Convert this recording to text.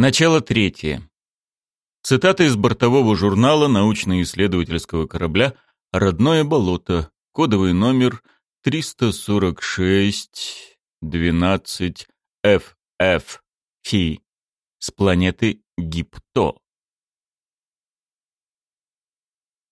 Начало третье. Цитата из бортового журнала научно-исследовательского корабля «Родное болото», кодовый номер 346-12 FF Фи с планеты Гипто.